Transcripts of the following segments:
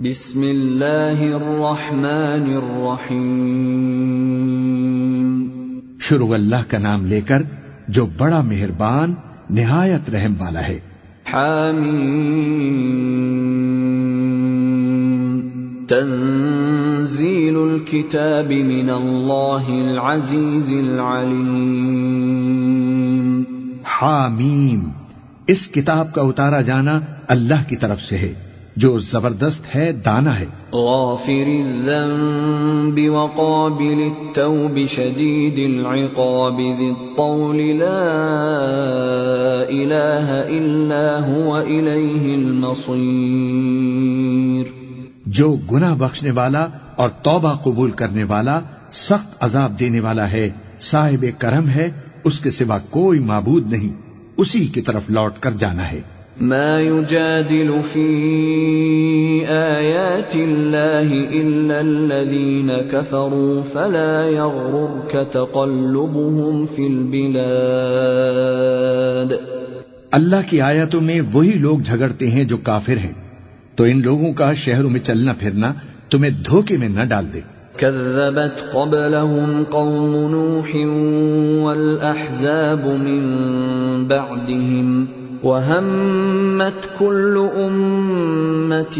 بسم اللہ الرحمن الرحیم۔ شروع اللہ کا نام لے کر جو بڑا مہربان نہایت رحم والا ہے۔ حامیم۔ تنزیل الكتاب من اللہ العزیز العلیم۔ حامیم۔ اس کتاب کا اتارا جانا اللہ کی طرف سے ہے۔ جو زبردست ہے دانا ہے۔ غافر الذنب وقابل التوب شدید العقاب ذی الطول لا الہ الا هو الیہ المصیر۔ جو گناہ بخشنے والا اور توبہ قبول کرنے والا سخت عذاب دینے والا ہے صاحب کرم ہے اس کے سوا کوئی معبود نہیں اسی کی طرف لوٹ کر جانا ہے۔ ما يجادل في آيات الله إلا الذين كفروا فلا يغررك تقلبهم في البلاد. اللہ کی آیاتوں میں وہی لوگ جھگڑتے ہیں جو کافر ہیں۔ تو ان لوگوں کا شہروں میں چلنا پھرنا تمہیں دھوکے میں نہ ڈال دے۔ كذبت قبلهم قوم نوح والأحزاب من بعدهم وهمت كل أمة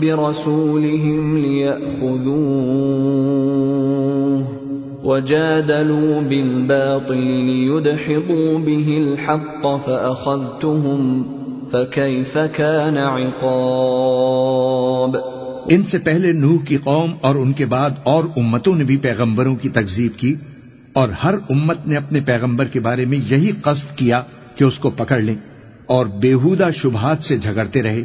برسولهم ليأخذوه وجادلوا بالباطل ليدحضوا به الحق فأخذتهم فكيف كان عقاب ان سے پہلے نوح کی قوم اور ان کے بعد اور امتوں نے بھی پیغمبروں کی تکزیب کی اور ہر امت نے اپنے پیغمبر کے بارے میں یہی قصد کیا کہ اس کو پکڑ لیں اور بےحودہ شبہات سے جھگڑتے رہے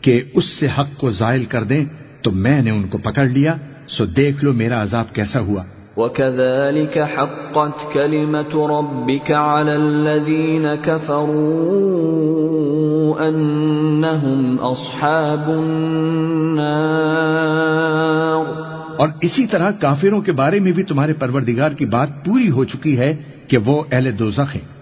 کہ اس سے حق کو زائل کر دیں تو میں نے ان کو پکڑ لیا سو دیکھ لو میرا عذاب کیسا ہوا۔ وَكَذَلِكَ حَقَّتْ كَلِمَةُ رَبِّكَ عَلَى الَّذِينَ كَفَرُوا أَنَّهُمْ أَصْحَابُ النَّارِ۔ اور اسی طرح کافروں کے بارے میں بھی تمہارے پروردگار کی بات پوری ہو چکی ہے کہ وہ اہل دوزخ ہیں۔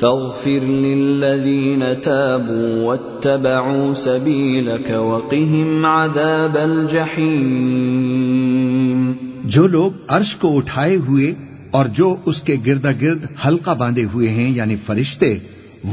فاغفر للذين تابوا واتبعوا سبيلك وقهم عذاب الجحيم. جو لوگ عرش کو اٹھائے ہوئے اور جو اس کے گرد گرد حلقہ باندھے ہوئے ہیں یعنی فرشتے،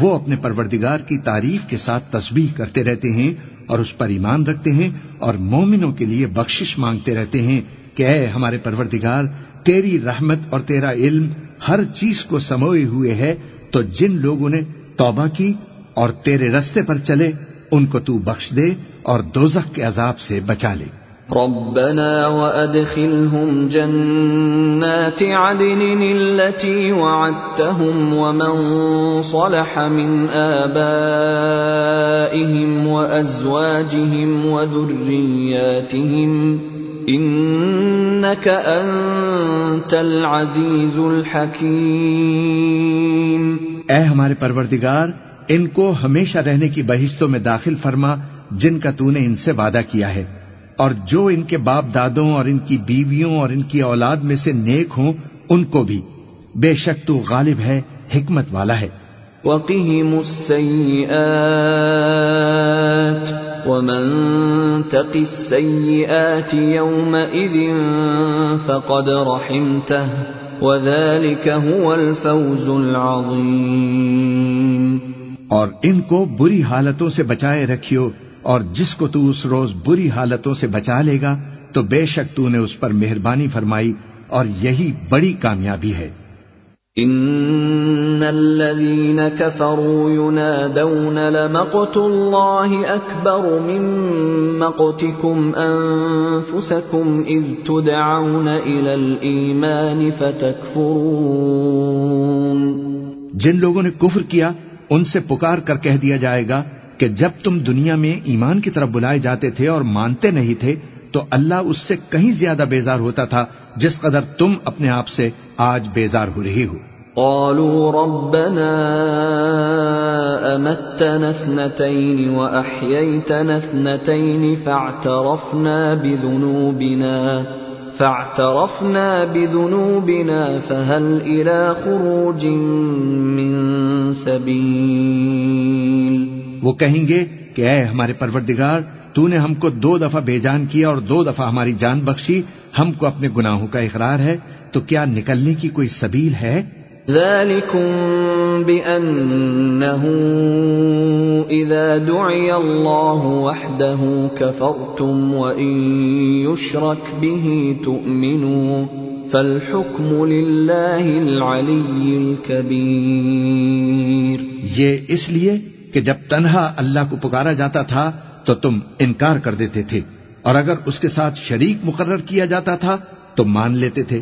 وہ اپنے پروردگار کی تعریف کے ساتھ تسبیح کرتے رہتے ہیں اور اس پر ایمان رکھتے ہیں اور مومنوں کے لیے بخشش مانگتے رہتے ہیں کہ اے ہمارے پروردگار، تیری رحمت اور تیرا علم ہر چیز کو سموئے ہوئے ہے تو جن لوگوں نے توبہ کی اور تیرے رستے پر چلے، ان کو تو بخش دے اور دوزخ کے عذاب سے بچا لے۔ ربنا وادخلهم جنات عدن التي وعدتهم ومن صلح من آبائهم وأزواجهم وذرياتهم انك انت العزيز الحكيم. اے ہمارے پروردگار ان کو ہمیشہ رہنے کی بہشتوں میں داخل فرما جن کا تو نے ان سے وعدہ کیا ہے۔ اور جو ان کے باپ دادوں اور ان کی بیویوں اور ان کی اولاد میں سے نیک ہوں ان کو بھی۔ بے شک تو غالب ہے حکمت والا ہے۔ وقهم السيئات ومن تق السيئات يومئذ فقد رحمته وذلك هو الفوز العظيم اور ان کو بری حالتوں سے بچائے رکھیو، اور جس کو تو اس روز بری حالتوں سے بچا لے گا، تو بے شک تو نے اس پر مہربانی فرمائی، اور یہی بڑی کامیابی ہے۔ ان الذين كفروا ينادون لمقت الله اكبر من مقتكم انفسكم اذ تدعون الى الايمان فتكفرون جن لوگوں نے کفر کیا، ان سے پکار کر کہہ دیا جائے گا کہ جب تم دنیا میں ایمان کی طرف بلائے جاتے تھے اور مانتے نہیں تھے تو اللہ اس سے کہیں زیادہ بیزار ہوتا تھا جس قدر تم اپنے آپ سے آج بیزار ہو رہی ہو۔ قالوا ربنا أمتنا اثنتين وأحييتنا اثنتين فاعترفنا بذنوبنا فاعترفنا بذنوبنا فهل إلى خروج من سبيل؟ وہ کہیں گے کہ اے ہمارے پروردگار تو نے ہم کو دو دفعہ بے جان کیا اور دو دفعہ ہماری جان بخشی ہم کو اپنے گناہوں کا اقرار ہے۔ تو کیا نکلنے کی کوئی سبیل ہے؟ ذلكم بأنه إذا دعي الله وحده كفرتم وإن يشرك به تؤمنوا فالحكم لله العلي الكبير۔ یہ اس لیے کہ جب تنہا اللہ کو پکارا جاتا تھا تو تم انکار کر دیتے تھے۔ اور اگر اس کے ساتھ شریک مقرر کیا جاتا تھا، تو مان لیتے تھے۔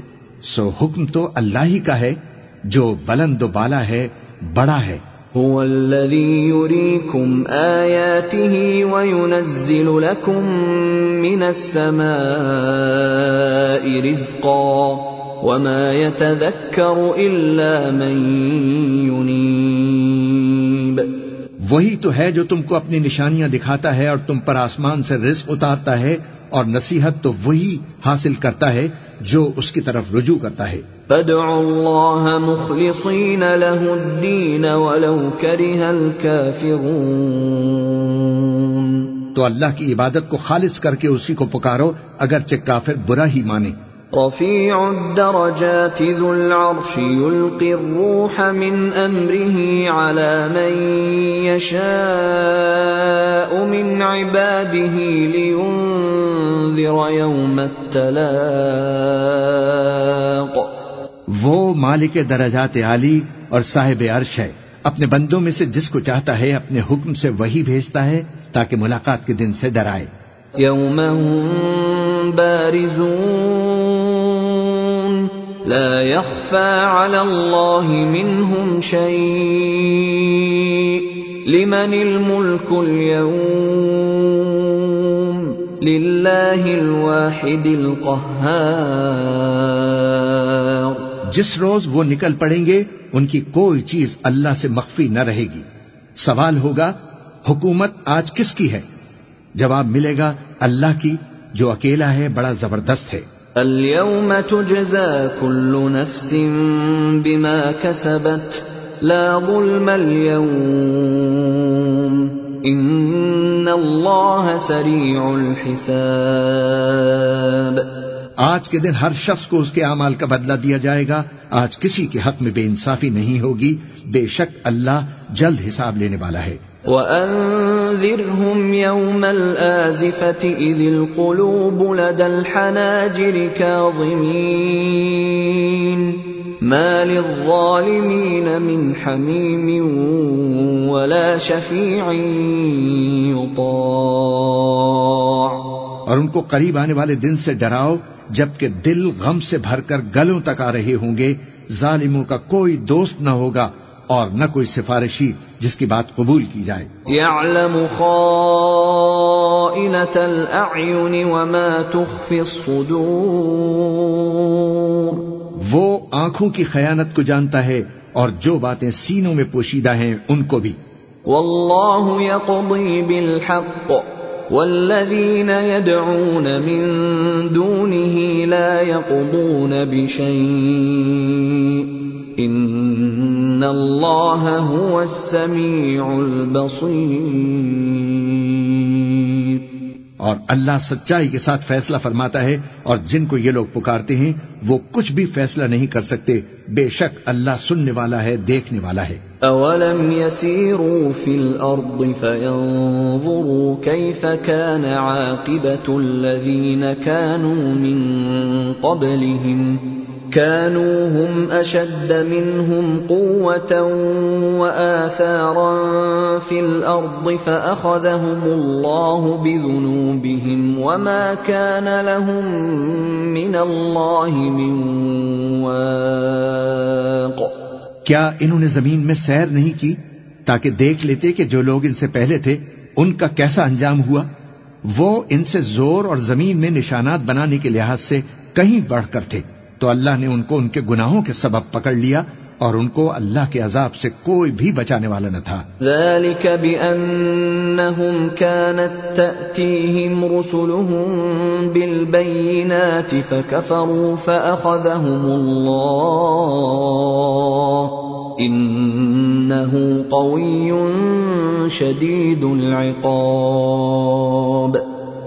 سو حکم تو اللہ ہی کا ہے، جو بلند و بالا ہے، بڑا ہے۔ هو الذي يريكم آياته وينزل لكم من السماء رزقا وما يتذكر إلا من ينيب وہی تو ہے جو تم کو اپنی نشانیاں دکھاتا ہے اور تم پر آسمان سے رزق اتارتا ہے اور نصیحت تو وہی حاصل کرتا ہے جو اس کی طرف رجوع کرتا ہے۔ فادعوا الله مخلصين له الدين ولو كره الكافرون۔ تو اللہ کی عبادت کو خالص کر کے اسی کو پکارو اگرچہ کافر برا ہی مانے۔ رفيع الدرجات ذو العرش يلقي الروح من أمره على من يشاء من عباده لينذر يوم التلاق. وہ مالک درجات عالی اور صاحب عرش ہے۔ اپنے بندوں میں سے جس کو چاہتا ہے اپنے حکم سے وہی بھیجتا ہے تاکہ ملاقات کے دن سے ڈرائے۔ هم بارزون لا يخفى على الله منهم شيء. لمن الملك اليوم؟ لله الواحد القهار. جس روز وہ نکل پڑیں گے، ان کی کوئی چیز اللہ سے مخفی نہ رہے گی. سوال ہوگا، حکومت آج کس کی ہے؟ جواب ملے گا اللہ کی، جو اکیلا ہے، بڑا زبردست ہے. اليوم تجزى كل نفس بما كسبت لا ظلم اليوم ان الله سريع الحساب آج کے دن ہر شخص کو اس کے اعمال کا بدلہ دیا جائے گا۔ آج کسی کے حق میں بے انصافی نہیں ہوگی۔ بے شک اللہ جلد حساب لینے والا ہے۔ وَأَنذِرْهُمْ يَوْمَ الْآزِفَةِ إِذِ الْقُلُوبُ لَدَى الْحَنَاجِرِ كَاظِمِينَ مَا لِلظَّالِمِينَ مِنْ حَمِيمٍ وَلَا شَفِيعٍ يُطَاعٍ اور ان کو قریب آنے والے دن سے ڈراؤ، جبکہ دل غم سے بھر کر گلوں تک آ رہے ہوں گے۔ ظالموں کا کوئی دوست نہ ہوگا۔ اور نہ کوئی سفارشی جس کی بات قبول کی جائے۔ يعلم خائنة الأعين وما تخفي الصدور۔ وہ آنکھوں کی خیانت کو جانتا ہے اور جو باتیں سینوں میں پوشیدہ ہیں ان کو بھی۔ والله يقضي بالحق والذين يدعون من دونه لا يقضون بشيء ان الله هو السميع البصير اور اللہ سچائی کے ساتھ فیصلہ فرماتا ہے اور جن کو یہ لوگ پکارتے ہیں وہ کچھ بھی فیصلہ نہیں کر سکتے بے شک اللہ سننے والا ہے دیکھنے والا ہے۔ أولم يسيروا في الأرض فينظروا كيف كان عاقبة الذين كانوا من قبلهم كانوا هم أشد منهم قوة وآثارا في الأرض فأخذهم الله بذنوبهم وما كان لهم من الله من واق. کیا انہوں نے زمین میں سیر نہیں کی تاکہ دیکھ لیتے کہ جو لوگ ان سے پہلے تھے ان کا کیسا انجام ہوا؟ وہ ان سے زور اور زمین میں نشانات بنانے کے لحاظ سے کہیں بڑھ کر تھے۔ تو اللہ نے ان کو ان کے گناہوں کے سبب پکڑ لیا اور ان کو اللہ کے عذاب سے کوئی بھی بچانے والا نہ تھا۔ ذلك بأنهم كانت تأتيهم رسلهم بالبينات فكفروا فأخذهم الله إنه قوي شديد العقاب۔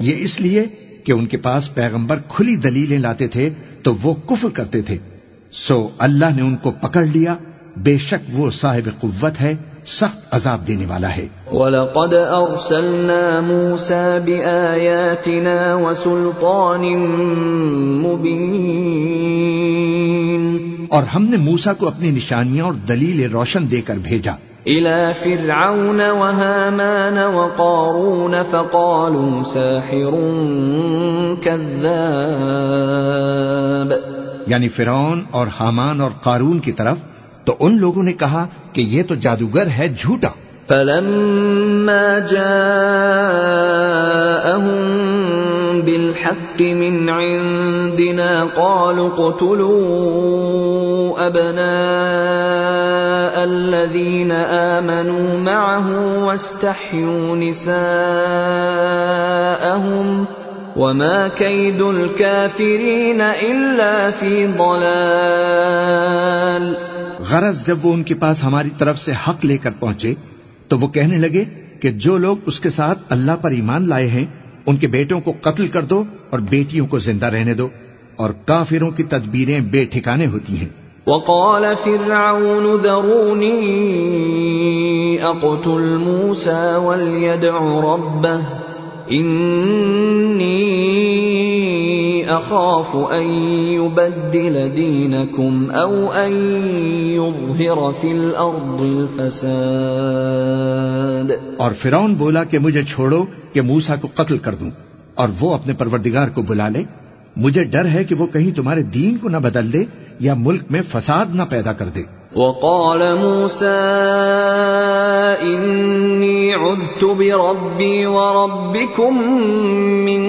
یہ اس لیے کہ ان کے پاس پیغمبر کھلی دلیلیں لاتے تھے تو وہ کفر کرتے تھے۔ سو اللہ نے ان کو پکڑ لیا۔ بے شک وہ صاحب قوت ہے سخت عذاب دینے والا ہے۔ وَلَقَدْ أَرْسَلْنَا مُوسَى بِآيَاتِنَا وَسُلْطَانٍ مُبِينٍ۔ اور ہم نے موسا کو اپنی نشانیاں اور دلیل روشن دے کر بھیجا۔ إِلَى فِرْعَوْنَ وَهَامَانَ وَقَارُونَ فَقَالُوا سَاحِرٌ كَذَّابٌ. یعنی فرعون اور حامان اور قارون کی طرف تو ان لوگوں نے کہا کہ یہ تو جادوگر ہے جھوٹا۔ فلما جاءهم بالحق من عندنا قالوا اقتلوا أبناء الذين آمنوا معه واستحيوا نساءهم وما كيد الكافرين إلا في ضلال غرض جب وہ ان کے پاس ہماری طرف سے حق لے کر پہنچے، تو وہ کہنے لگے کہ جو لوگ اس کے ساتھ اللہ پر ایمان لائے ہیں، ان کے بیٹوں کو قتل کر دو اور بیٹیوں کو زندہ رہنے دو اور کافروں کی تدبیریں بے ٹھکانے ہوتی ہیں۔ وقال فرعون ذروني أقتل موسى وليدع ربه، إني أخاف أن يبدل دينكم أو أن يظهر في الأرض الفساد. اور فرعون بولا کہ مجھے چھوڑو کہ موسا کو قتل کر دوں، اور وہ اپنے پروردگار کو بلا لے۔ مجھے ڈر ہے کہ وہ کہیں تمہارے دین کو نہ بدل دے یا ملک میں فساد نہ پیدا کر دے۔ وقال موسى إني عذت بربي وربكم من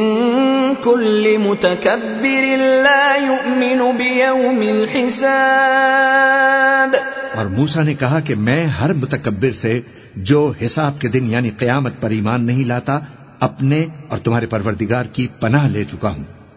كل متكبر لا يؤمن بيوم الحساب۔ اور موسا نے کہا کہ میں ہر متکبر سے جو حساب کے دن یعنی قیامت پر ایمان نہیں لاتا اپنے اور تمہارے پروردگار کی پناہ لے چکا ہوں۔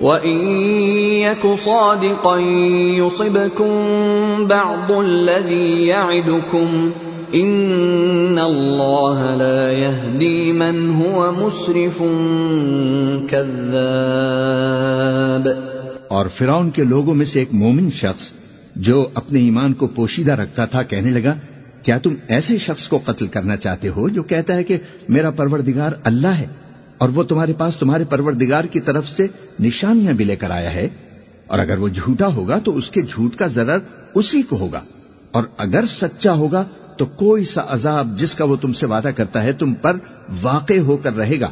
وَإِن يَكُ صَادِقًا يُصِبْكُم بَعْضُ الَّذِي يَعِدُكُمْ إِنَّ اللَّهَ لَا يَهْدِي مَنْ هُوَ مُسْرِفٌ كَذَّابٌ اور فرعون کے لوگوں میں سے ایک مومن شخص جو اپنے ایمان کو پوشیدہ رکھتا تھا کہنے لگا، کیا تم ایسے شخص کو قتل کرنا چاہتے ہو جو کہتا ہے کہ میرا پروردگار اللہ ہے؟ اور وہ تمہارے پاس تمہارے پروردگار کی طرف سے نشانیاں بھی لے کر آیا ہے۔ اور اگر وہ جھوٹا ہوگا تو اس کے جھوٹ کا ضرر اسی کو ہوگا۔ اور اگر سچا ہوگا تو کوئی سا عذاب جس کا وہ تم سے وعدہ کرتا ہے تم پر واقع ہو کر رہے گا۔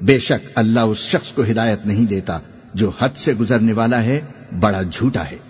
بے شک اللہ اس شخص کو ہدایت نہیں دیتا جو حد سے گزرنے والا ہے، بڑا جھوٹا ہے۔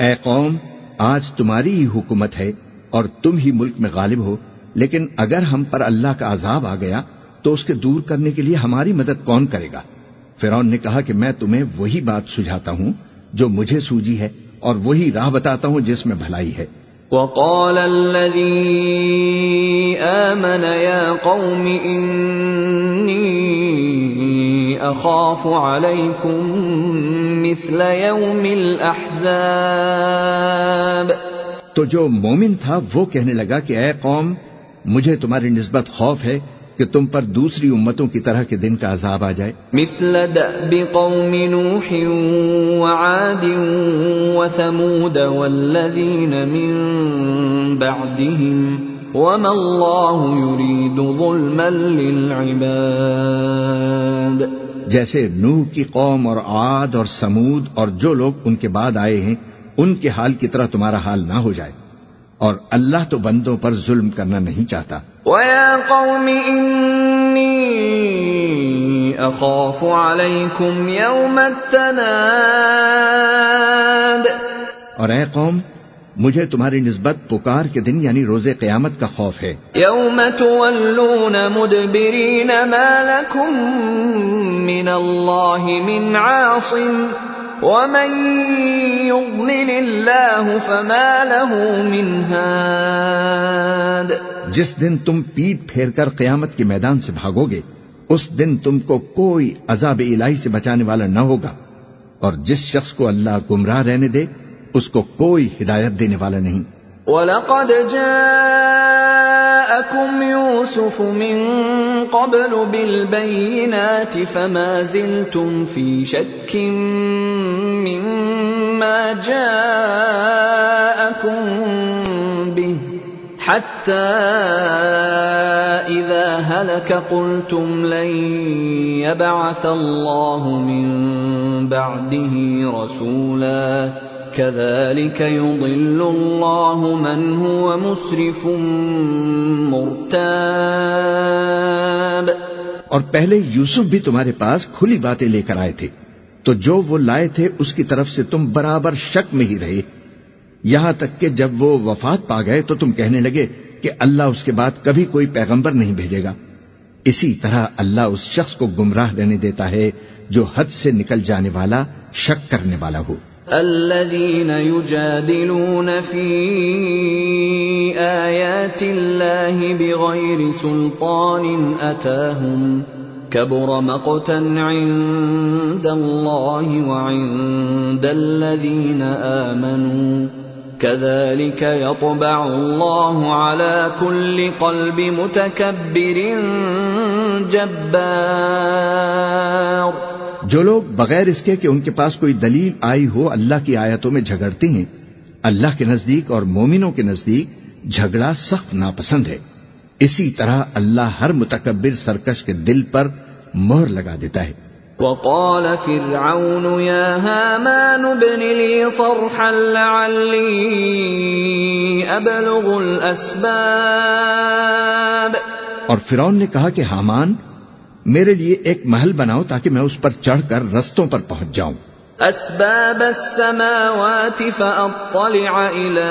اے قوم، آج تمہاری ہی حکومت ہے اور تم ہی ملک میں غالب ہو، لیکن اگر ہم پر اللہ کا عذاب آ گیا، تو اس کے دور کرنے کے لیے ہماری مدد کون کرے گا؟ فرعون نے کہا کہ میں تمہیں وہی بات سجھاتا ہوں جو مجھے سوجی ہے اور وہی راہ بتاتا ہوں جس میں بھلائی ہے۔ وقال الذي آمن يا قوم إني أخاف عليكم مثل يوم الأحزاب تو جو مومن تھا وہ کہنے لگا کہ اے قوم مجھے تمہاری نسبت خوف ہے کہ تم پر دوسری امتوں کی طرح کے دن کا عذاب آ جائے۔ مثل دأب قوم نوح وعاد وثمود والذين من بعدهم وما الله يريد ظلما للعباد۔ جیسے نوح کی قوم اور عاد اور سمود اور جو لوگ ان کے بعد آئے ہیں ان کے حال کی طرح تمہارا حال نہ ہو جائے۔ اور اللہ تو بندوں پر ظلم کرنا نہیں چاہتا۔ وَيَا قَوْمِ إِنِّي أَخَافُ عَلَيْكُمْ يَوْمَ التَّنَادِ۔ اور اے قوم مجھے تمہاری نسبت پکار کے دن یعنی روز قیامت کا خوف ہے۔ يَوْمَ تُوَلُّونَ مُدْبِرِينَ مَا لَكُمْ مِنَ اللَّهِ مِنْ عَاصِمٍ ومن يضلل الله فما له من هاد جس دن تم پیٹ پھیر کر قیامت کے میدان سے بھاگو گے اس دن تم کو کوئی عذاب الہی سے بچانے والا نہ ہوگا۔ اور جس شخص کو اللہ گمراہ رہنے دے اس کو کوئی ہدایت دینے والا نہیں۔ وَلَقَدْ جَاءَكُمْ يُوسُفُ مِنْ قَبْلُ بِالْبَيِّنَاتِ فَمَا زِلْتُمْ فِي شَكٍّ مِّمَّا جَاءَكُمْ حَتَّى إِذَا هَلَكَ قُلْتُمْ لَنْ يَبْعَثَ اللَّهُ مِنْ بَعْدِهِ رَسُولًا. كذلك يضل الله من هو مسرف مرتاب. اور پہلے یوسف بھی تمہارے پاس کھلی باتیں لے کر آئے تھے، تو جو وہ لائے تھے اس کی طرف سے تم برابر شک میں ہی رہے۔ یہاں تک کہ جب وہ وفات پا گئے تو تم کہنے لگے کہ اللہ اس کے بعد کبھی کوئی پیغمبر نہیں بھیجے گا۔ اسی طرح اللہ اس شخص کو گمراہ رہنے دیتا ہے جو حد سے نکل جانے والا، شک کرنے والا ہو۔ الذين يجادلون في آيات الله بغير سلطان أتاهم كبر مقتا عند الله وعند الذين آمنوا. كذلك يطبع الله على كل قلب متكبر جبار. جو لوگ بغیر اس کے کہ ان کے پاس کوئی دلیل آئی ہو اللہ کی آیتوں میں جھگڑتے ہیں، اللہ کے نزدیک اور مومنوں کے نزدیک جھگڑا سخت ناپسند ہے۔ اسی طرح اللہ ہر متکبر سرکش کے دل پر مہر لگا دیتا ہے۔ وقال فرعون يا هامان ابن لي صرحا لعلي ابلغ الاسباب اور فرعون نے کہا کہ حامان میرے لیے ایک محل بناؤ تاکہ میں اس پر چڑھ کر رستوں پر پہنچ جاؤں۔ اسباب السماوات فاطلع الى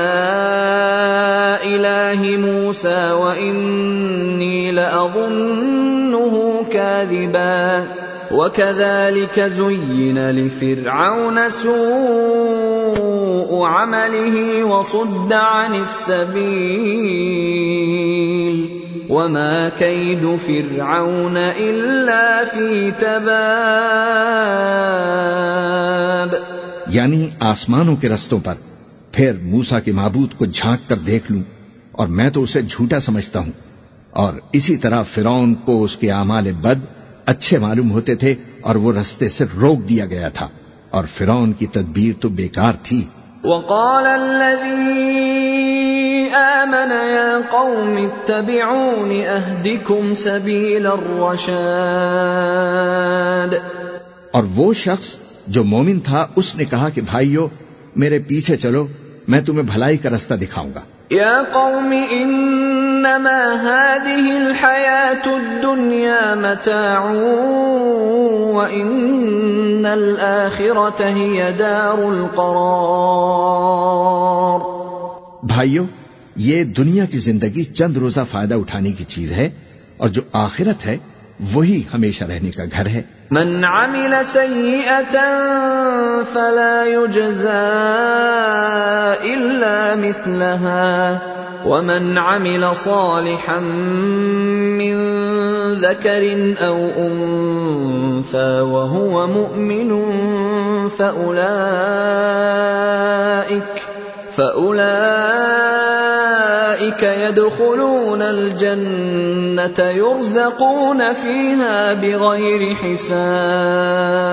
اله موسى واني لاظنه كاذبا. وكذلك زين لفرعون سوء عمله وصد عن السبيل وما كيد فرعون الا في تباب یعنی آسمانوں کے رستوں پر، پھر موسا کے معبود کو جھانک کر دیکھ لوں اور میں تو اسے جھوٹا سمجھتا ہوں اور اسی طرح فرعون کو اس کے اعمال بد اچھے معلوم ہوتے تھے اور وہ رستے سے روک دیا گیا تھا اور فرعون کی تدبیر تو بیکار تھی۔ وقال الذي آمن يا قوم اتبعون أهدكم سبيل الرشاد۔ اور وہ شخص جو مومن تھا اس نے کہا کہ بھائیو میرے پیچھے چلو میں تمہیں بھلائی کا رستہ دکھاؤں گا۔ يا قوم إنما هذه الحياة الدنيا متاع وإن الآخرة هي دار القرار بھائیو یہ دنیا کی زندگی چند روزہ فائدہ اٹھانے کی چیز ہے اور جو آخرت ہے وہی ہمیشہ رہنے کا گھر ہے۔ من عمل سيئة فلا يجزى إلا مثلها ومن عمل صالحا من ذكر أو أنثى وهو مؤمن فأولئك فأولئك يدخلون الجنة يرزقون فيها بغير حساب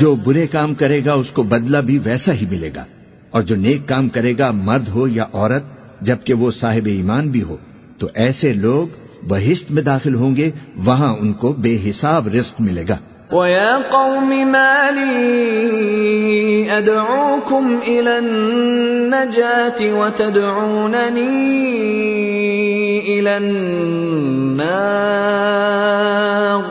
جو برے کام کرے گا اس کو بدلہ بھی ویسا ہی ملے گا اور جو نیک کام کرے گا مرد ہو یا عورت جبکہ وہ صاحب ایمان بھی ہو تو ایسے لوگ بہشت میں داخل ہوں گے وہاں ان کو بے حساب رزق ملے گا۔ وَيَا قَوْمِ مَا لِي أَدْعُوكُمْ إِلَى النَّجَاةِ وَتَدْعُونَنِي إِلَى النَّارِ۔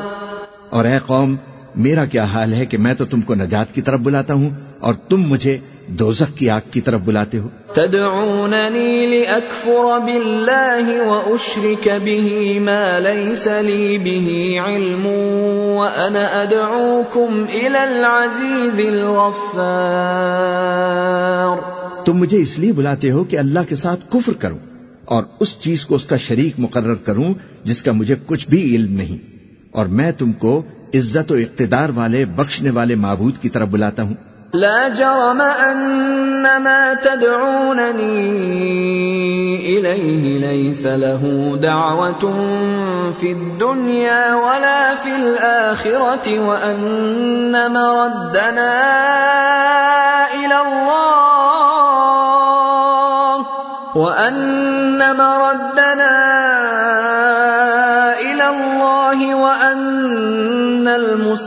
اور اے قوم میرا کیا حال ہے کہ میں تو تم کو نجات کی طرف بلاتا ہوں؟ اور تم مجھے دوزخ کی آگ کی طرف بلاتے ہو۔ تدعونني لأكفر بالله وأشرك به ما ليس لي به علم وأنا أدعوكم إلى العزيز الغفار۔ تم مجھے اس لیے بلاتے ہو کہ اللہ کے ساتھ کفر کروں اور اس چیز کو اس کا شریک مقرر کروں جس کا مجھے کچھ بھی علم نہیں۔ اور میں تم کو عزت و اقتدار والے بخشنے والے معبود کی طرف بلاتا ہوں۔ لا جرم أن ما تدعونني إليه ليس له دعوة في الدنيا ولا في الآخرة وأن مردنا إلى الله وأن مردنا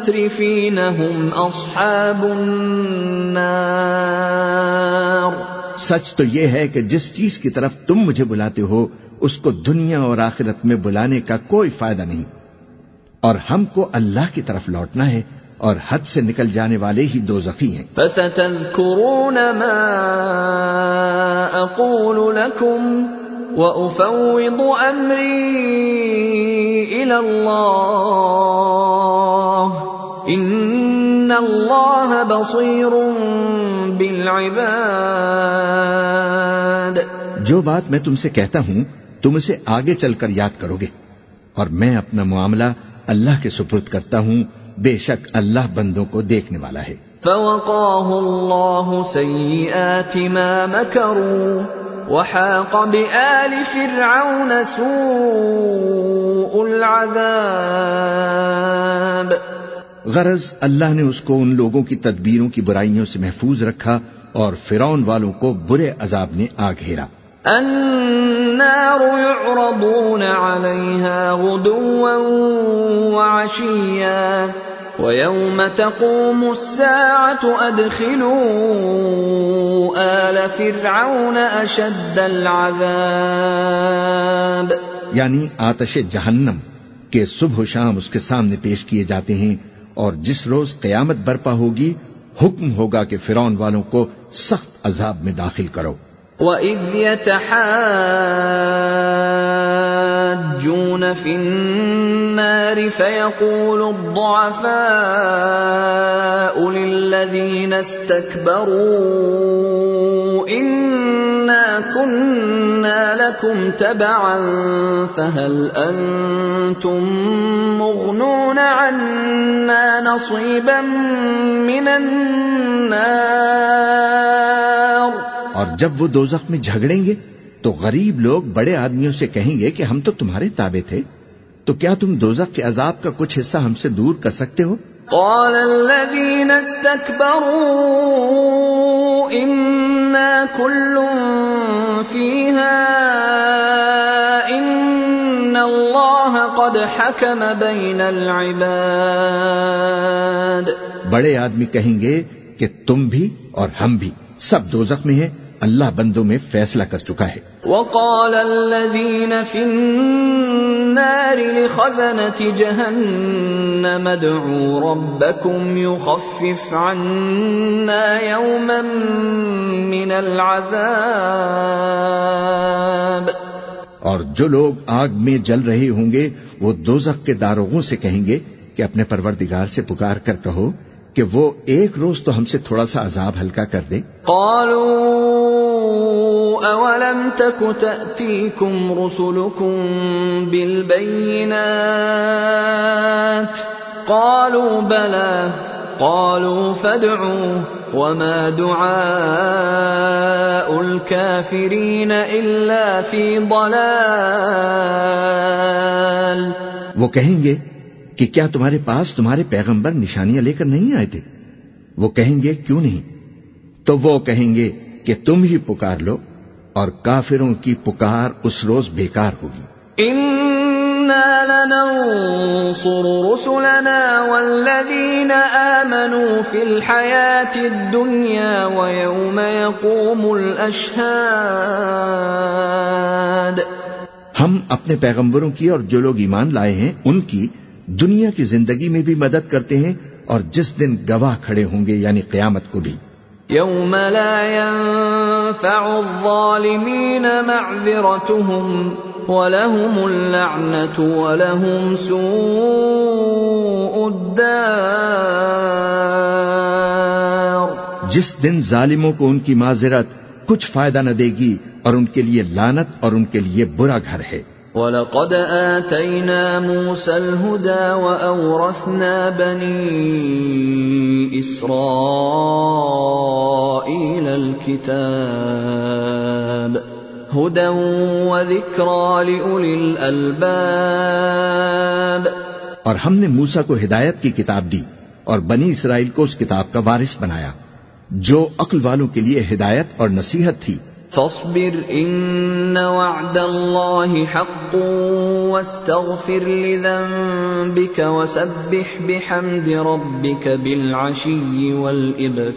المسرفين هم أصحاب النار. سچ تو یہ ہے کہ جس چیز کی طرف تم مجھے بلاتے ہو اس کو دنیا اور آخرت میں بلانے کا کوئی فائدہ نہیں۔ اور ہم کو اللہ کی طرف لوٹنا ہے اور حد سے نکل جانے والے ہی دو زخی ہیں۔ فستذكرون ما أقول لكم وأفوض أمري إلى الله. إن الله بصير بالعباد جو بات میں تم سے کہتا ہوں تم اسے آگے چل کر یاد کرو گے۔ اور میں اپنا معاملہ اللہ کے سپرد کرتا ہوں بے شک اللہ بندوں کو دیکھنے والا ہے۔ فوقاه الله سيئات ما مكروا وحاق بآل فرعون سوء العذاب۔ غرض اللہ نے اس کو ان لوگوں کی تدبیروں کی برائیوں سے محفوظ رکھا اور فرعون والوں کو برے عذاب نے آ گھیرا۔ النار يعرضون عليها غدوا وعشيا ويوم تقوم الساعة أدخلوا آل فرعون أشد العذاب۔ یعنی آتش جہنم کے صبح و شام اس کے سامنے پیش کیے جاتے ہیں اور جس روز قیامت برپا ہوگی، حکم ہوگا کہ فرعون والوں کو سخت عذاب میں داخل کرو۔ وَإِذْ يَتَحَاجُّونَ فِي النَّارِ فَيَقُولُ الضُّعَفَاءُ لِلَّذِينَ اسْتَكْبَرُوا إِنَّا كُنَّا لَكُمْ تَبَعًا، فَهَلْ أَنْتُمْ مُغْنُونَ عَنَّا نَصِيبًا مِنَ النَّارِ؟ اور جب وہ دوزخ میں جھگڑیں گے، تو غریب لوگ بڑے آدمیوں سے کہیں گے کہ ہم تو تمہارے تابع تھے۔ تو کیا تم دوزخ کے عذاب کا کچھ حصہ ہم سے دور کر سکتے ہو؟ قال الذين استكبروا إنا كل فيها إن الله قد حكم بين العباد. بڑے آدمی کہیں گے کہ تم بھی اور ہم بھی سب دوزخ میں ہیں اللہ بندوں میں فیصلہ کر چکا ہے۔ وقال الذين في النار لخزنة جهنم ادعوا ربكم يخفف عنا يوما من العذاب۔ اور جو لوگ آگ میں جل رہے ہوں گے وہ دوزخ کے داروغوں سے کہیں گے کہ اپنے پروردگار سے پکار کر کہو کہ وہ ایک روز تو ہم سے تھوڑا سا عذاب ہلکا کر دے۔ قالوا أولم تك تأتيكم رسلكم بالبينات قالوا بلى قالوا فادعوا وما دعاء الكافرين إلا في ضلال وہ کہیں گے کہ کیا تمہارے پاس تمہارے پیغمبر نشانیاں لے کر نہیں آئے تھے؟ وہ کہیں گے، کیوں نہیں؟ تو وہ کہیں گے کہ تم ہی پکار لو اور کافروں کی پکار اس روز بیکار ہوگی۔ لننصر رسلنا آمنوا ہم اپنے پیغمبروں کی اور جو لوگ ایمان لائے ہیں ان کی دنیا کی زندگی میں بھی مدد کرتے ہیں اور جس دن گواہ کھڑے ہوں گے یعنی قیامت کو بھی۔ يوم لا ينفع الظالمين معذرتهم ولهم اللعنة ولهم سوء الدار جس دن ظالموں کو ان کی معذرت کچھ فائدہ نہ دے گی اور ان کے لیے لانت اور ان کے لیے برا گھر ہے۔ وَلَقَدْ آتَيْنَا مُوسَى الْهُدَى وَأَوْرَثْنَا بَنِي إِسْرَائِيلَ الْكِتَابَ هُدًى وَذِكْرَى لِأُولِي الْأَلْبَابِ اور ہم نے موسیٰ کو ہدایت کی کتاب دی اور بنی اسرائیل کو اس کتاب کا وارث بنایا، جو عقل والوں کے لیے ہدایت اور نصیحت تھی۔ فاصبر ان وعد الله حق واستغفر لذنبك وسبح بحمد ربك بالعشي والابكار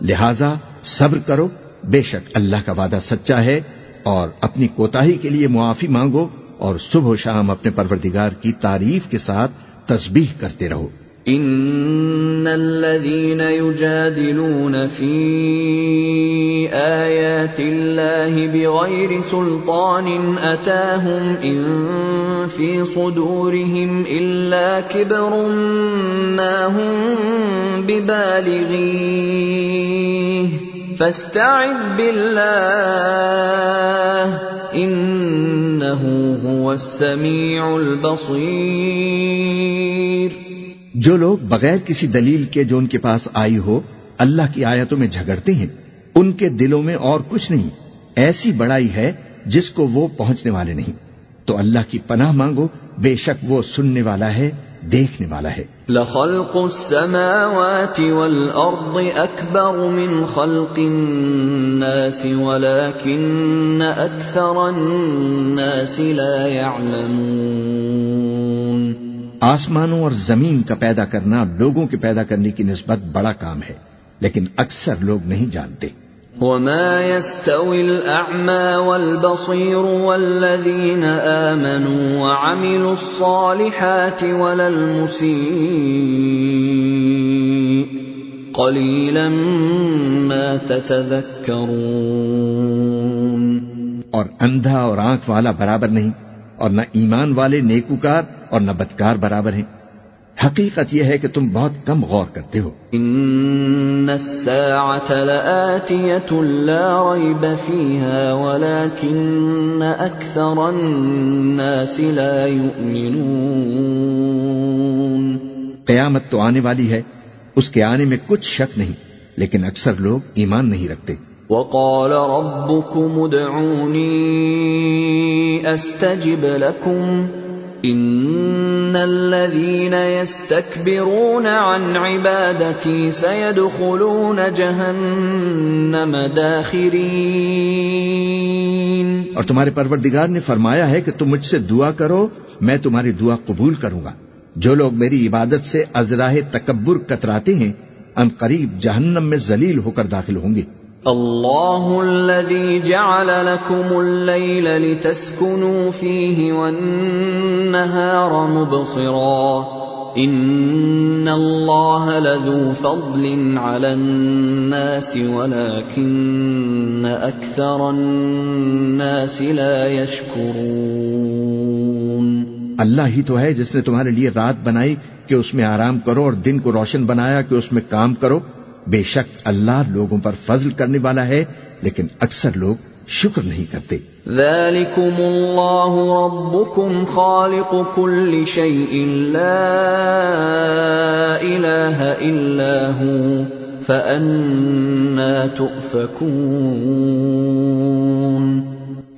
لہذا صبر کرو، بے شک اللہ کا وعدہ سچا ہے اور اپنی کوتاہی کے لیے معافی مانگو اور صبح و شام اپنے پروردگار کی تعریف کے ساتھ تسبیح کرتے رہو۔ ان الذين يجادلون في ايات الله بغير سلطان اتاهم ان في صدورهم الا كبر ما هم ببالغيه فاستعذ بالله انه هو السميع البصير جو لوگ بغیر کسی دلیل کے جو ان کے پاس آئی ہو، اللہ کی آیتوں میں جھگڑتے ہیں، ان کے دلوں میں اور کچھ نہیں۔ ایسی بڑائی ہے جس کو وہ پہنچنے والے نہیں۔ تو اللہ کی پناہ مانگو، بے شک وہ سننے والا ہے، دیکھنے والا ہے۔ لخلق السماوات والارض اکبر من خلق الناس، ولكن اکثر الناس لا يعلمون۔ آسمانوں اور زمین کا پیدا کرنا لوگوں کے پیدا کرنے کی نسبت بڑا کام ہے لیکن اکثر لوگ نہیں جانتے۔ وما يستوي الأعمى والبصير والذين آمنوا وعملوا الصالحات ولا المسيء قليلا ما تتذكرون۔ اور اندھا اور آنکھ والا برابر نہیں۔ اور نہ ایمان والے نیکوکار اور نہ بدکار برابر ہیں۔ حقیقت یہ ہے کہ تم بہت کم غور کرتے ہو۔ ان لا ریب اکثر الناس لا قیامت تو آنے والی ہے اس کے آنے میں کچھ شک نہیں لیکن اکثر لوگ ایمان نہیں رکھتے۔ وقال ربكم ادعوني استجب لكم ان الذين يستكبرون عن عبادتي سيدخلون جهنم داخرين اور تمہارے پروردگار نے فرمایا ہے کہ تم مجھ سے دعا کرو، میں تمہاری دعا قبول کروں گا۔ جو لوگ میری عبادت سے ازراہ تکبر کتراتے ہیں، ان قریب جہنم میں ذلیل ہو کر داخل ہوں گے۔ الله الذي جعل لكم الليل لتسكنوا فيه والنهار مبصرا ان الله لذو فضل على الناس ولكن اكثر الناس لا يشكرون اللہ ہی تو ہے جس نے تمہارے لیے رات بنائی کہ اس میں آرام کرو اور دن کو روشن بنایا کہ اس میں کام کرو۔ بے شک اللہ لوگوں پر فضل کرنے والا ہے لیکن اکثر لوگ شکر نہیں کرتے۔ ذلكم الله ربكم خالق كل شيء لا إله إلا هو فأنا تؤفكون۔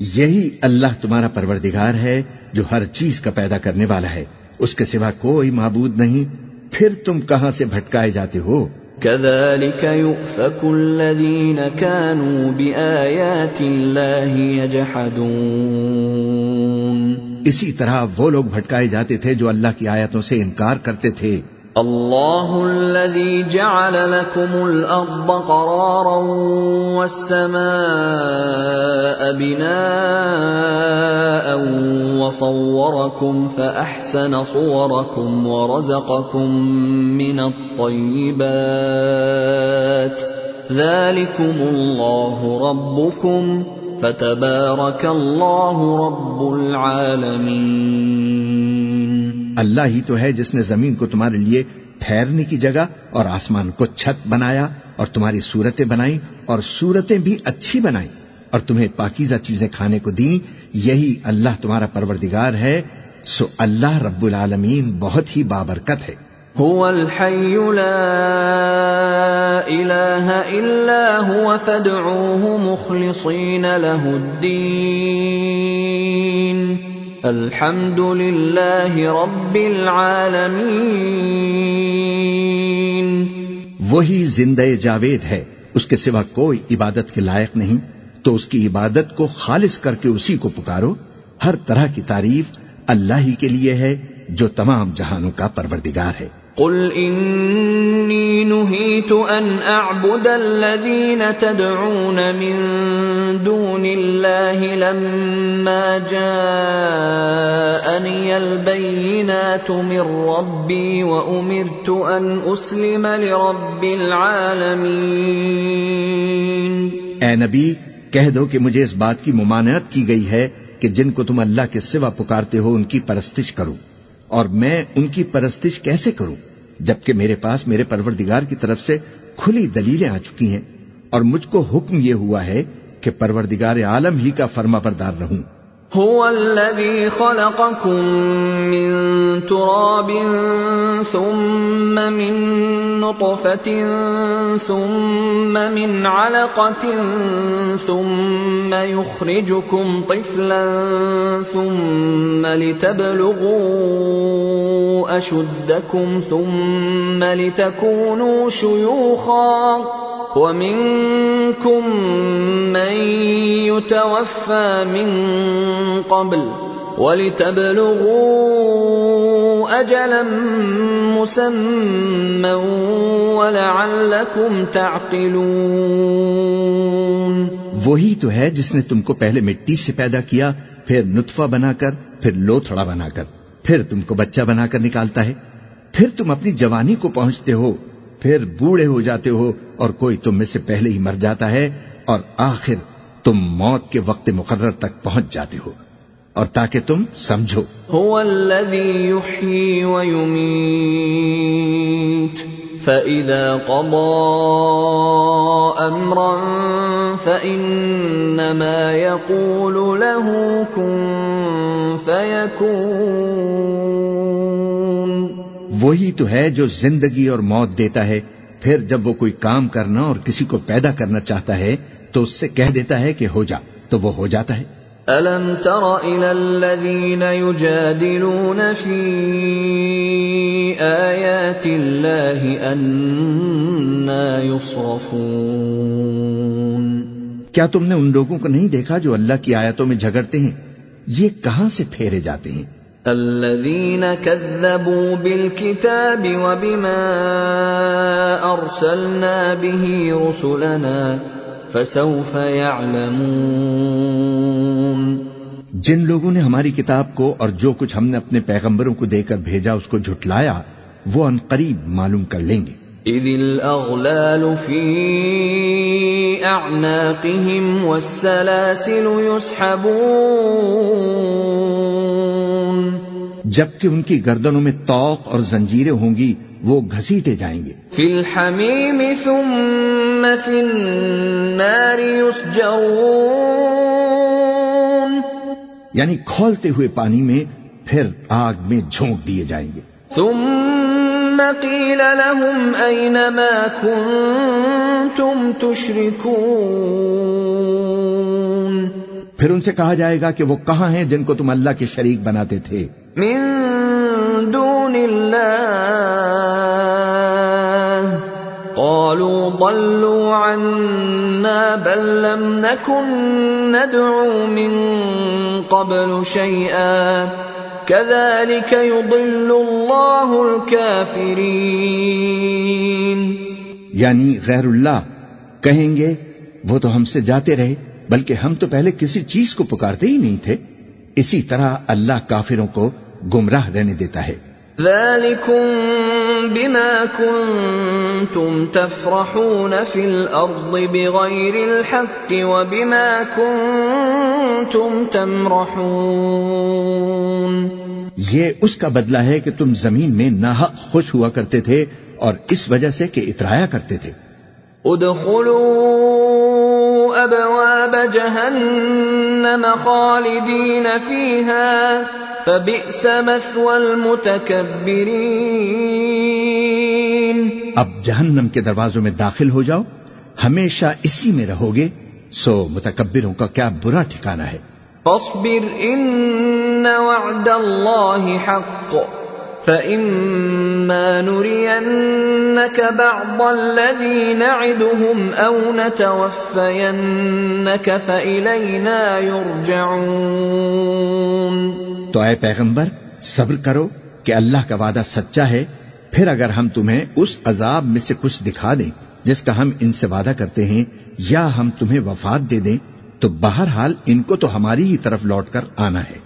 یہی اللہ تمہارا پروردگار ہے جو ہر چیز کا پیدا کرنے والا ہے۔ اس کے سوا کوئی معبود نہیں پھر تم کہاں سے بھٹکائے جاتے ہو؟ كذلك يؤفك الذين كانوا بآيات الله يجحدون. اسی طرح وہ لوگ بھٹکائے جاتے تھے جو اللہ کی آیتوں سے انکار کرتے تھے۔ الله الذي جعل لكم الأرض قرارا والسماء بناء وصوركم فأحسن صوركم ورزقكم من الطيبات ذلكم الله ربكم فتبارك الله رب العالمين اللہ ہی تو ہے جس نے زمین کو تمہارے لیے ٹھہرنے کی جگہ اور آسمان کو چھت بنایا اور تمہاری صورتیں بنائی اور صورتیں بھی اچھی بنائی اور تمہیں پاکیزہ چیزیں کھانے کو دیں، یہی اللہ تمہارا پروردگار ہے، سو اللہ رب العالمین بہت ہی بابرکت ہے۔ هو الحي لا إله إلا هو، فادعوه مخلصين له الدين الحمد للہ رب العالمین۔ وہی زندہ جاوید ہے، اس کے سوا کوئی عبادت کے لائق نہیں۔ تو اس کی عبادت کو خالص کر کے اسی کو پکارو۔ ہر طرح کی تعریف اللہ ہی کے لیے ہے، جو تمام جہانوں کا پروردگار ہے۔ قل انی نہیت ان اعبد الذین تدعون من دون اللہ لما جاءنی البینات من ربی وامرت ان اسلم لرب العالمین اے نبی، کہہ دو کہ مجھے اس بات کی ممانعت کی گئی ہے کہ جن کو تم اللہ کے سوا پکارتے ہو ان کی پرستش کرو۔ اور میں ان کی پرستش کیسے کروں جبکہ میرے پاس میرے پروردگار کی طرف سے کھلی دلیلیں آ چکی ہیں اور مجھ کو حکم یہ ہوا ہے کہ پروردگار عالم ہی کا فرما بردار رہوں۔ هو الذي خلقكم من تراب ثم من نطفة ثم من علقة ثم يخرجكم طفلا ثم لتبلغوا أشدكم ثم لتكونوا شيوخا ومنكم من يتوفى من قبل ولتبلغوا أجلا مسمى ولعلكم تعقلون وہی تو ہے جس نے تم کو پہلے مٹی سے پیدا کیا، پھر نطفہ بنا کر، پھر لوتھڑا بنا کر، پھر تم کو بچہ بنا کر نکالتا ہے۔ پھر تم اپنی جوانی کو پہنچتے ہو۔ پھر بوڑھے ہو جاتے ہو اور کوئی تم میں سے پہلے ہی مر جاتا ہے اور آخر تم موت کے وقت مقرر تک پہنچ جاتے ہو اور تاکہ تم سمجھو۔ هو يحيي ويميت، فإذا قضى أمرا فإنما يقول له كن فيكون۔ وہی تو ہے جو زندگی اور موت دیتا ہے۔ پھر جب وہ کوئی کام کرنا اور کسی کو پیدا کرنا چاہتا ہے تو اس سے کہہ دیتا ہے کہ ہو جا تو وہ ہو جاتا ہے۔ ألم تر إلى الذين يجادلون في آيات الله أنا يصرفون۔ کیا تم نے ان لوگوں کو نہیں دیکھا جو اللہ کی آیتوں میں جھگڑتے ہیں؟ یہ کہاں سے پھیرے جاتے ہیں؟ الذين كذبوا بالكتاب وبما أرسلنا به رسلنا فسوف يعلمون. جن لوگوں نے ہماری کتاب کو اور جو کچھ ہم نے اپنے پیغمبروں کو دے کر بھیجا اس کو جھٹلایا وہ ان قریب معلوم کر لیں گے۔ إذ الأغلال في أعناقهم والسلاسل يسحبون. جبکہ ان کی گردنوں میں توق اور زنجیریں ہوں گی وہ گھسیٹے جائیں گے۔ فی الحمیم ثم فی النار یسجرون۔ یعنی کھولتے ہوئے پانی میں پھر آگ میں جھونک دیے جائیں گے۔ ثم قیل لهم این ما کنتم تشرکون۔ پھر ان سے کہا جائے گا کہ وہ کہاں ہیں جن کو تم اللہ کے شریک بناتے تھے۔ من دون اللہ۔ قالوا ضلوا عنا بل لم نكن ندعو من قبل شيئا۔ كذلك يضل الله الكافرين۔ یعنی غیر اللہ کہیں گے وہ تو ہم سے جاتے رہے۔ بلکہ ہم تو پہلے کسی چیز کو پکارتے ہی نہیں تھے۔ اسی طرح اللہ کافروں کو گمراہ رہنے دیتا ہے۔ ذلكم بما كنتم تفرحون في الأرض بغير الحق وبما كنتم تمرحون۔ یہ اس کا بدلہ ہے کہ تم زمین میں ناحق خوش ہوا کرتے تھے اور اس وجہ سے کہ اترایا کرتے تھے۔ ادخلوا ابواب جهنم خالدين فيها فبئس مثوى المتكبرين. اب جہنم کے دروازوں میں داخل ہو جاؤ ہمیشہ اسی میں رہو گے سو متکبروں کا کیا برا ٹھکانہ ہے۔ فاصبر ان وعد الله حق. فإما نرينك بعض الذي نعدهم أو نتوفينك فإلينا يرجعون تو اے پیغمبر، صبر کرو کہ اللہ کا وعدہ سچا ہے، پھر اگر ہم تمہیں اس عذاب میں سے کچھ دکھا دیں جس کا ہم ان سے وعدہ کرتے ہیں، یا ہم تمہیں وفات دے دیں، تو بہرحال ان کو تو ہماری ہی طرف لوٹ کر آنا ہے۔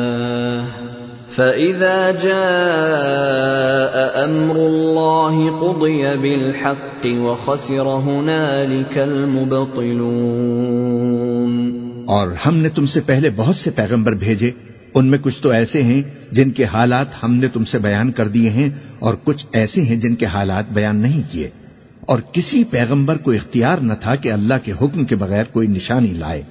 فَإِذَا جَاءَ أَمْرُ اللَّهِ قُضِيَ بِالْحَقِّ وَخَسِرَ هُنَالِكَ الْمُبْطِلُونَ اور ہم نے تم سے پہلے بہت سے پیغمبر بھیجے، ان میں کچھ تو ایسے ہیں جن کے حالات ہم نے تم سے بیان کر دیے ہیں اور کچھ ایسے ہیں جن کے حالات بیان نہیں کیے۔ اور کسی پیغمبر کو اختیار نہ تھا کہ اللہ کے حکم کے بغیر کوئی نشانی لائے۔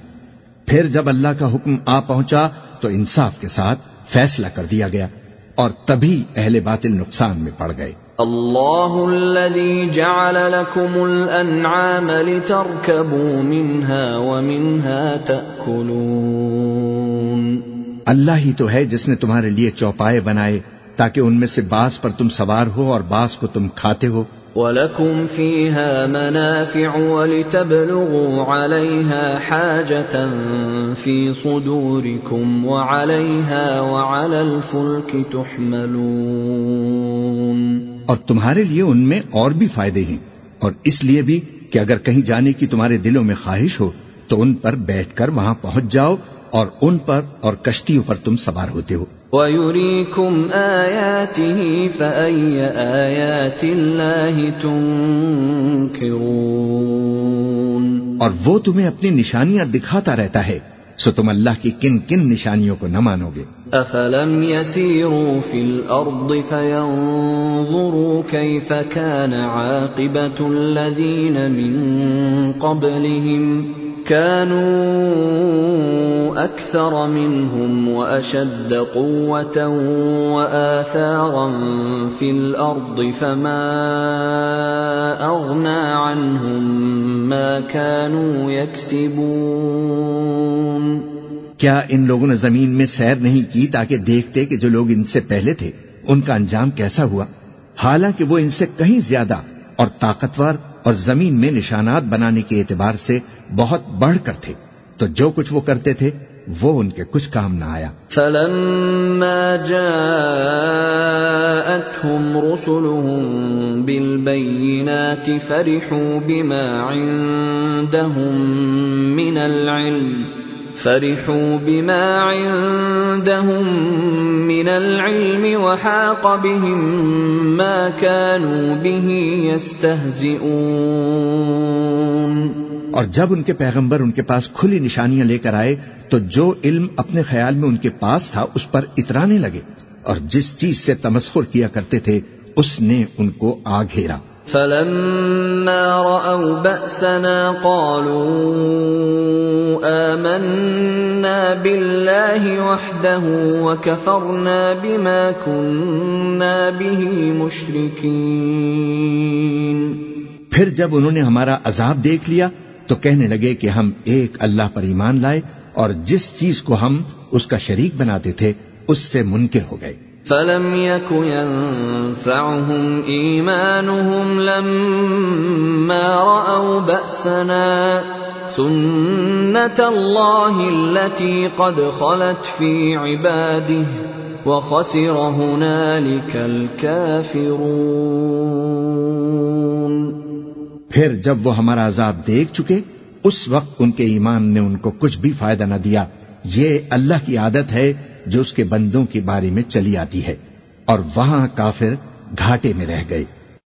پھر جب اللہ کا حکم آ پہنچا تو انصاف کے ساتھ فیصلہ کر دیا گیا اور تبھی اہل باطل نقصان میں پڑ گئے۔ الله الذي جعل لكم الأنعام لتركبوا منها ومنها تأكلون اللہ ہی تو ہے جس نے تمہارے لیے چوپائے بنائے تاکہ ان میں سے بعض پر تم سوار ہو اور بعض کو تم کھاتے ہو۔ ولكم فيها منافع ولتبلغوا عليها حاجة في صدوركم وعليها وعلى الفلك تحملون اور تمہارے لیے ان میں اور بھی فائدے ہیں اور اس لیے بھی کہ اگر کہیں جانے کی تمہارے دلوں میں خواہش ہو تو ان پر بیٹھ کر وہاں پہنچ جاؤ اور ان پر اور کشتیوں پر تم سوار ہوتے ہو۔ وَيُرِيكُمْ آيَاتِهِ فَأَيَّ آيَاتِ اللَّهِ تُنْكِرُونَ اور وہ تمہیں اپنی نشانیاں دکھاتا رہتا ہے سو تم اللہ کی کن کن نشانیوں کو نہ مانو گے۔ أَفَلَمْ يَسِيرُوا فِي الْأَرْضِ فَيَنْظُرُوا كَيْفَ كَانَ عَاقِبَةُ الَّذِينَ مِنْ قَبْلِهِمْ كانوا أكثر منهم وأشد قوة وآثارا في الأرض فما أغنى عنهم ما كانوا يكسبون کیا ان لوگوں نے زمین میں سیر نہیں کی تاکہ دیکھتے کہ جو لوگ ان سے پہلے تھے، ان کا انجام کیسا ہوا؟ حالانکہ وہ ان سے کہیں زیادہ اور طاقتور اور زمین میں نشانات بنانے کے اعتبار سے بہت بڑھ کر تھے تو جو کچھ وہ کرتے تھے، وہ ان کے کچھ کام نہ آیا۔ فلما جاءتهم رسلهم بالبينات فرحوا بما عندهم من العلم، فرحوا بما عندهم من العلم وحاق بهم ما كانوا به يستهزئون۔ اور جب ان کے پیغمبر ان کے پاس کھلی نشانیاں لے کر آئے تو جو علم اپنے خیال میں ان کے پاس تھا اس پر اترانے لگے۔ اور جس چیز سے تمسخر کیا کرتے تھے اس نے ان کو آ گھیرا۔ فلما رأوا بأسنا قالوا آمنا بالله وحده وكفرنا بما كنا به مشركين۔ پھر جب انہوں نے ہمارا عذاب دیکھ لیا تو کہنے لگے کہ ہم ایک اللہ پر ایمان لائے اور جس چیز کو ہم اس کا شریک بناتے تھے، اس سے منکر ہو گئے۔ فلم يك ينفعهم إيمانهم لما رأوا بأسنا سنة الله التي قد خلت في عباده وخسر هنالك الكافرون پھر جب وہ ہمارا عذاب دیکھ چکے، اس وقت ان کے ایمان نے ان کو کچھ بھی فائدہ نہ دیا۔ یہ اللہ کی عادت ہے جو اس کے بندوں کے بارے میں چلی آتی ہے۔ اور وہاں کافر گھاٹے میں رہ گئے۔